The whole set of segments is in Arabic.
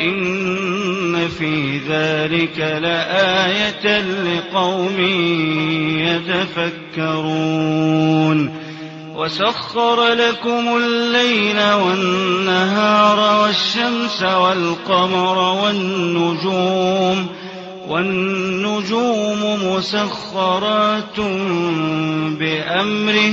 إن في ذلك لآية لقوم يتفكرون وسخر لكم الليل والنهار والشمس والقمر والنجوم والنجوم مسخرات بأمره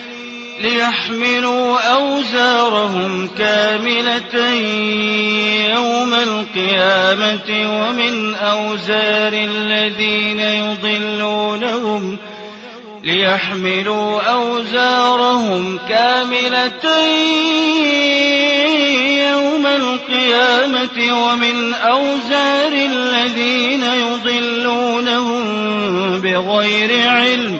ليحملوا أوزارهم كاملة يوم القيامة ومن أوزار الذين يضلونهم ليحملوا أوزارهم كاملة يوم القيامة ومن أوزار الذين يضلونهم بغير علم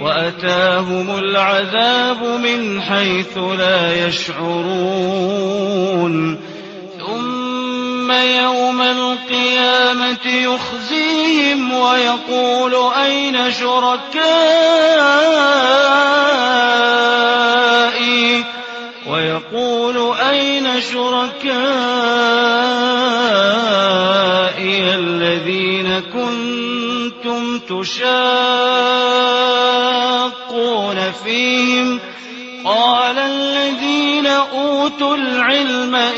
وأتاهم العذاب من حيث لا يشعرون. ثم يوم القيامة يخزيهم ويقول أين شركائي؟ ويقول أين شركائي الذين كنتم تشاقون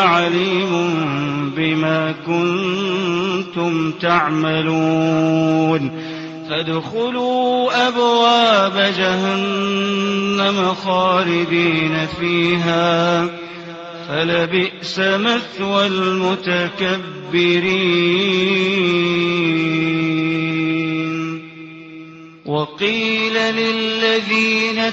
عليم بما كنتم تعملون. فادخلوا أبواب جهنم خالدين فيها. فلبئس مثوى المتكبرين. وقيل للذين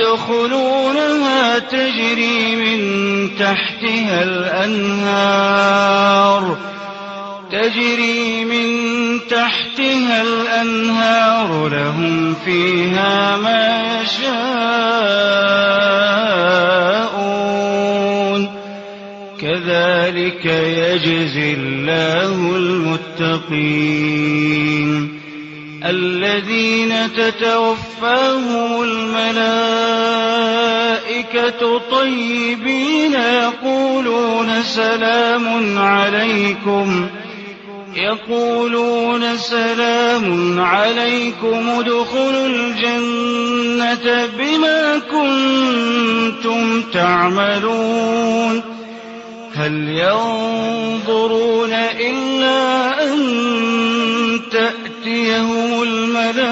يدخلونها تجري من تحتها الأنهار. تجري من تحتها الأنهار لهم فيها ما يشاءون. كذلك يجزي الله المتقين. الذين تتوفاهم الملائكة طيبين يقولون سلام عليكم يقولون سلام عليكم ادخلوا الجنة بما كنتم تعملون هل ينظرون إلا أن تأتي تأتيهم الملائكة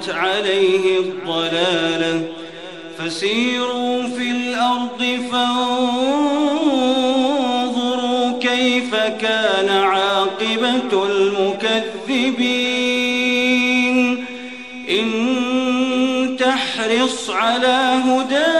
حقت عليه الضلالة. فسيروا في الأرض فانظروا كيف كان عاقبة المكذبين. إن تحرص على هداهم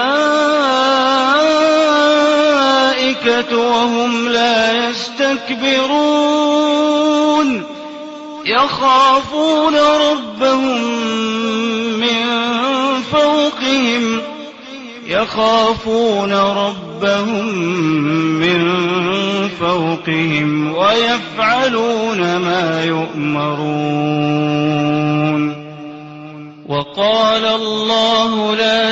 وهم لا يستكبرون. يخافون ربهم من فوقهم. يخافون ربهم من فوقهم ويفعلون ما يؤمرون. وقال الله لا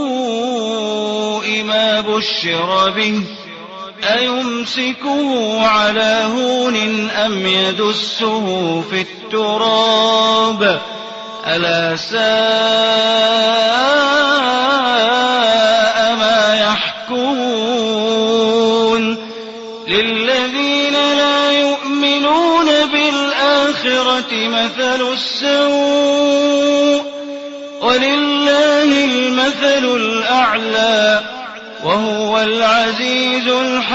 بشر به. أيمسكه على هون أم يدسه في التراب؟ ألا ساء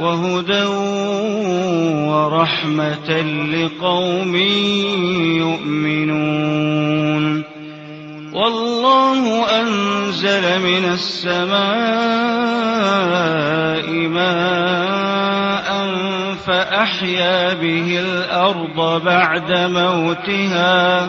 وهدى ورحمة لقوم يؤمنون. والله أنزل من السماء ماء فأحيا به الأرض بعد موتها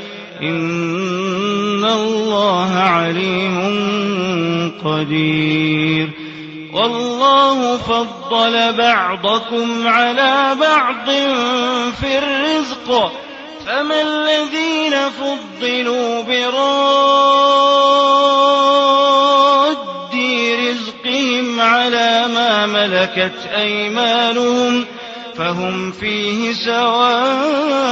إن الله عليم قدير والله فضل بعضكم على بعض في الرزق فما الذين فضلوا براد رزقهم على ما ملكت أيمانهم فهم فيه سواء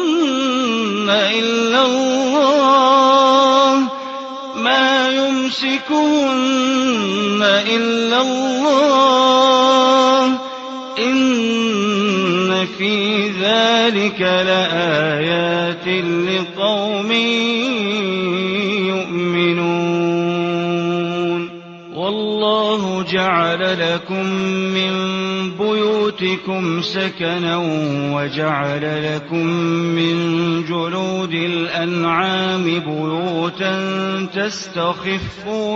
إلا الله. ما يمسكهن إلا الله. إن في ذلك لآيات لقوم يؤمنون. والله جعل لكم من بيوتكم سكنا وجعل لكم من جلود الأنعام بيوتا تستخفونها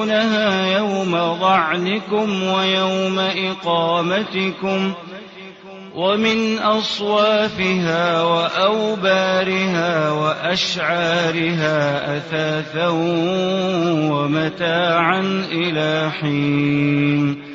يوم ضعنكم ويوم إقامتكم ومن أصوافها وأوبارها وأشعارها أثاثا ومتاعا إلى حين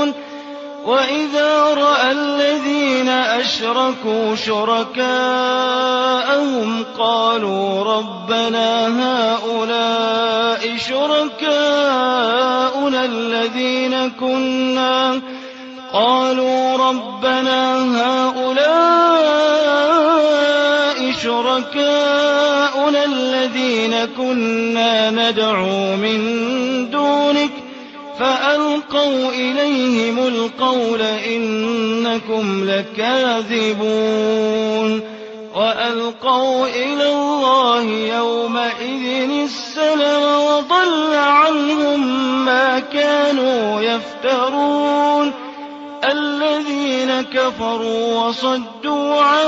وإذا رأى الذين أشركوا شركاءهم قالوا ربنا هؤلاء شركاؤنا الذين كنا قالوا ربنا هؤلاء شركاؤنا الذين كنا ندعو من فألقوا إليهم القول إنكم لكاذبون وألقوا إلى الله يومئذ السلم وضل عنهم ما كانوا يفترون الذين كفروا وصدوا عن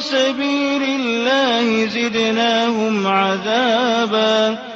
سبيل الله زدناهم عذابا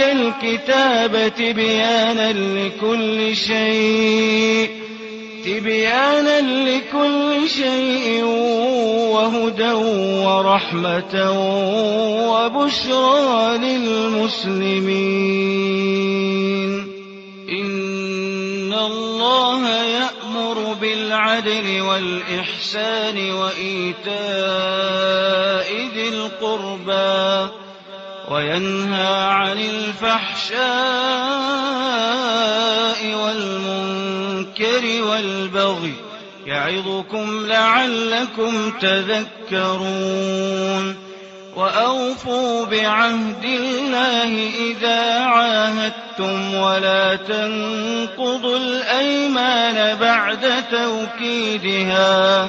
عليك الكتاب تبيانا لكل شيء تبيانا لكل شيء وهدى ورحمة وبشرى للمسلمين. إن الله يأمر بالعدل والإحسان وإيتاء ذي القربى. وينهى عن الفحشاء والمنكر والبغي يعظكم لعلكم تذكرون وأوفوا بعهد الله إذا عاهدتم ولا تنقضوا الأيمان بعد توكيدها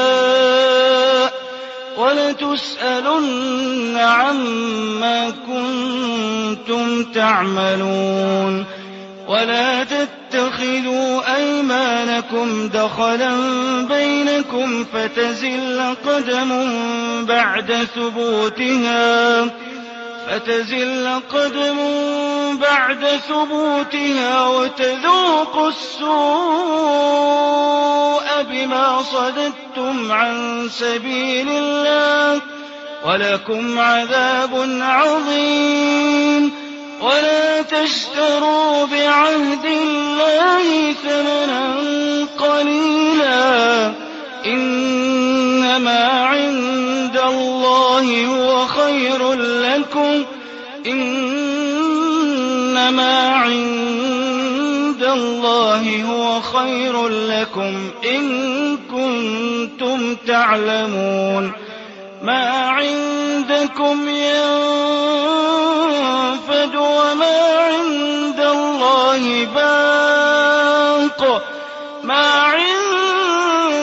عما كنتم تعملون ولا تتخذوا أيمانكم دخلا بينكم فتزل قدم بعد ثبوتها فتزل قدم بعد ثبوتها وتذوقوا السوء بما صددتم عن سبيل الله ولكم عذاب عظيم. ولا تشتروا بعهد الله ثمنا قليلا. إنما عند الله هو خير لكم. إنما عند الله هو خير لكم إن كنتم تعلمون. ما عندكم ينفد وما عند الله باق. ما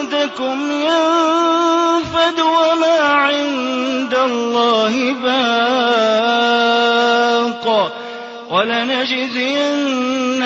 عندكم ينفد وما عند الله باق. ولنجزين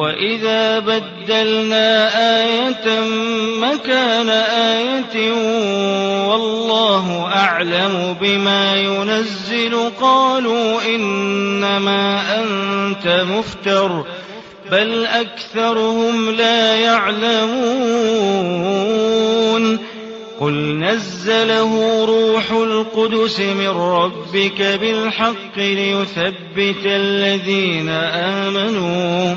وإذا بدلنا آية مكان آية والله أعلم بما ينزل قالوا إنما أنت مفتر بل أكثرهم لا يعلمون قل نزله روح القدس من ربك بالحق ليثبت الذين آمنوا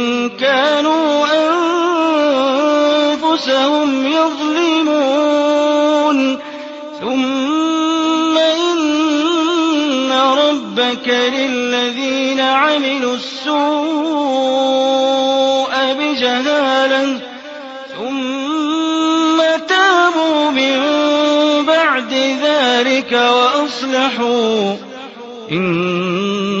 كانوا أنفسهم يظلمون. ثم إن ربك للذين عملوا السوء بجهالة. ثم تابوا من بعد ذلك وأصلحوا. إن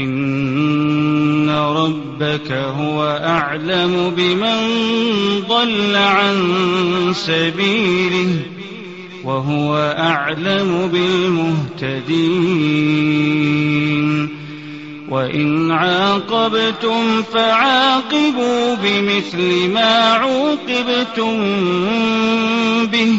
إن ربك هو أعلم بمن ضل عن سبيله وهو أعلم بالمهتدين وإن عاقبتم فعاقبوا بمثل ما عوقبتم به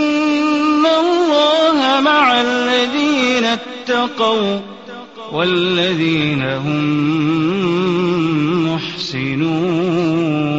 الذين اتقوا والذين هم محسنون.